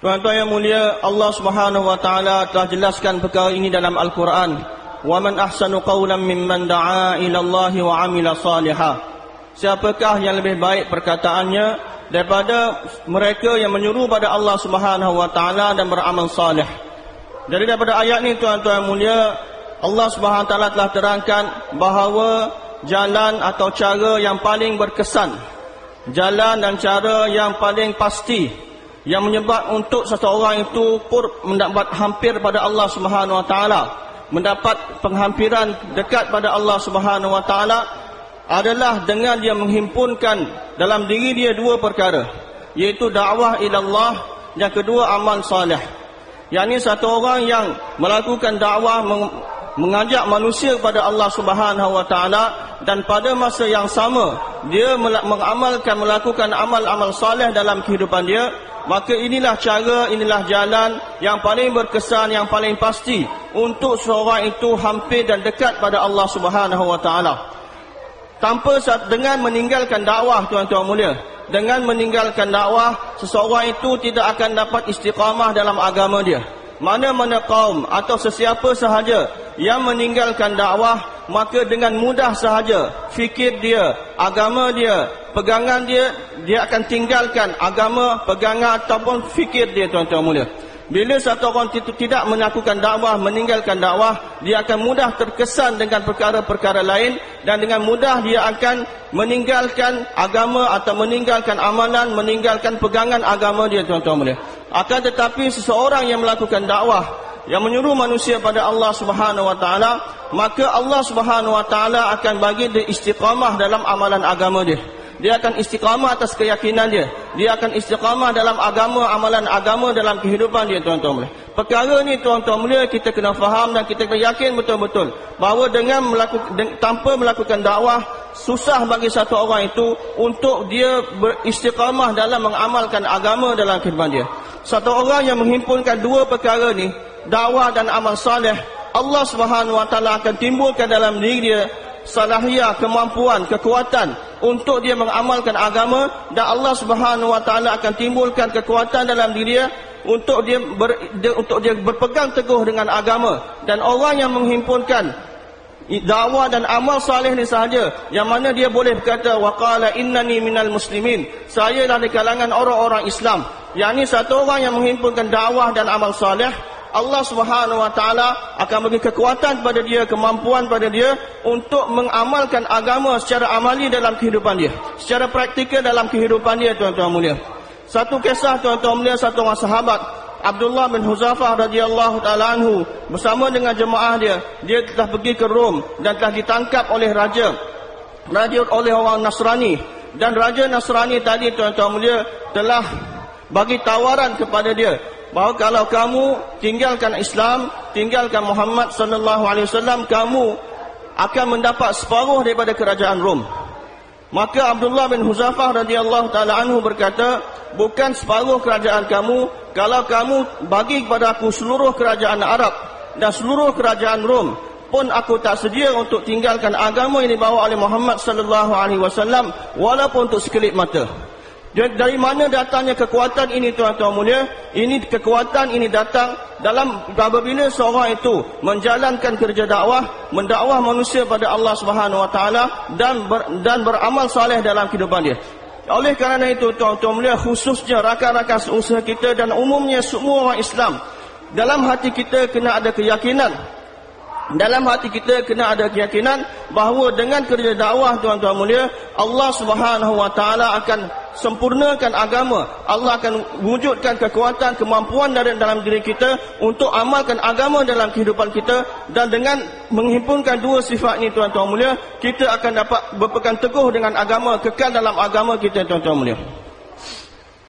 Tuan-tuan yang mulia, Allah Subhanahu wa taala telah jelaskan perkara ini dalam Al-Quran. Wa man ahsanu qawlan mimman da'a ila Allah wa 'amila salihah. Siapakah yang lebih baik perkataannya daripada mereka yang menyuruh pada Allah Subhanahu wa taala dan beramal salih. Jadi daripada ayat ini tuan-tuan yang mulia, Allah Subhanahu wa taala telah terangkan bahawa jalan atau cara yang paling berkesan, jalan dan cara yang paling pasti yang menyebab untuk seseorang itu pun mendapat hampir pada Allah Subhanahu wa taala mendapat penghampiran dekat pada Allah Subhanahu wa taala adalah dengan dia menghimpunkan dalam diri dia dua perkara iaitu dakwah ila Allah yang kedua amal soleh yakni satu orang yang melakukan dakwah mengajak manusia kepada Allah Subhanahu wa taala dan pada masa yang sama dia mengamalkan melakukan amal-amal soleh dalam kehidupan dia maka inilah cara, inilah jalan yang paling berkesan, yang paling pasti untuk seorang itu hampir dan dekat pada Allah Subhanahu Wa Taala. Tanpa dengan meninggalkan dakwah tuan-tuan mulia, dengan meninggalkan dakwah seseorang itu tidak akan dapat istiqamah dalam agama dia. Mana-mana kaum atau sesiapa sahaja yang meninggalkan dakwah maka dengan mudah sahaja fikir dia, agama dia, pegangan dia dia akan tinggalkan agama, pegangan ataupun fikir dia tuan-tuan mulia. Bila satu orang itu tidak melakukan dakwah, meninggalkan dakwah, dia akan mudah terkesan dengan perkara-perkara lain dan dengan mudah dia akan meninggalkan agama atau meninggalkan amalan, meninggalkan pegangan agama dia tuan-tuan mulia. Akan tetapi seseorang yang melakukan dakwah yang menyuruh manusia pada Allah Subhanahu wa taala, maka Allah Subhanahu wa taala akan bagi dia istiqamah dalam amalan agama dia dia akan istiqamah atas keyakinan dia. Dia akan istiqamah dalam agama, amalan agama dalam kehidupan dia tuan-tuan mulia. Perkara ni tuan-tuan mulia kita kena faham dan kita kena yakin betul-betul bahawa dengan melakukan tanpa melakukan dakwah susah bagi satu orang itu untuk dia beristiqamah dalam mengamalkan agama dalam kehidupan dia. Satu orang yang menghimpunkan dua perkara ni, dakwah dan amal soleh, Allah Subhanahu Wa Taala akan timbulkan dalam diri dia salahiyah, kemampuan, kekuatan untuk dia mengamalkan agama dan Allah Subhanahu wa taala akan timbulkan kekuatan dalam diri dia untuk dia, ber, dia untuk dia berpegang teguh dengan agama. Dan orang yang menghimpunkan dakwah dan amal saleh ni sahaja yang mana dia boleh berkata waqala innani minal muslimin. Saya dari kalangan orang-orang Islam. Yakni satu orang yang menghimpunkan dakwah dan amal saleh Allah Subhanahu wa taala akan bagi kekuatan pada dia, kemampuan pada dia untuk mengamalkan agama secara amali dalam kehidupan dia, secara praktikal dalam kehidupan dia tuan-tuan mulia. Satu kisah tuan-tuan mulia satu orang sahabat Abdullah bin Huzafah radhiyallahu taala anhu bersama dengan jemaah dia, dia telah pergi ke Rom dan telah ditangkap oleh raja. Raja oleh orang Nasrani dan raja Nasrani tadi tuan-tuan mulia telah bagi tawaran kepada dia bahawa kalau kamu tinggalkan Islam, tinggalkan Muhammad sallallahu alaihi wasallam, kamu akan mendapat separuh daripada kerajaan Rom. Maka Abdullah bin Huzafah radhiyallahu taala anhu berkata, bukan separuh kerajaan kamu, kalau kamu bagi kepada aku seluruh kerajaan Arab dan seluruh kerajaan Rom, pun aku tak sedia untuk tinggalkan agama yang dibawa oleh Muhammad sallallahu alaihi wasallam walaupun untuk sekelip mata. Dari mana datangnya kekuatan ini tuan-tuan mulia? Ini kekuatan ini datang dalam apabila seorang itu menjalankan kerja dakwah, mendakwah manusia pada Allah Subhanahu Wa Taala dan ber, dan beramal saleh dalam kehidupan dia. Oleh kerana itu tuan-tuan mulia khususnya rakan-rakan usaha kita dan umumnya semua orang Islam dalam hati kita kena ada keyakinan dalam hati kita kena ada keyakinan bahawa dengan kerja dakwah tuan-tuan mulia Allah Subhanahu wa taala akan sempurnakan agama. Allah akan wujudkan kekuatan kemampuan dari dalam diri kita untuk amalkan agama dalam kehidupan kita dan dengan menghimpunkan dua sifat ini tuan-tuan mulia kita akan dapat berpegang teguh dengan agama kekal dalam agama kita tuan-tuan mulia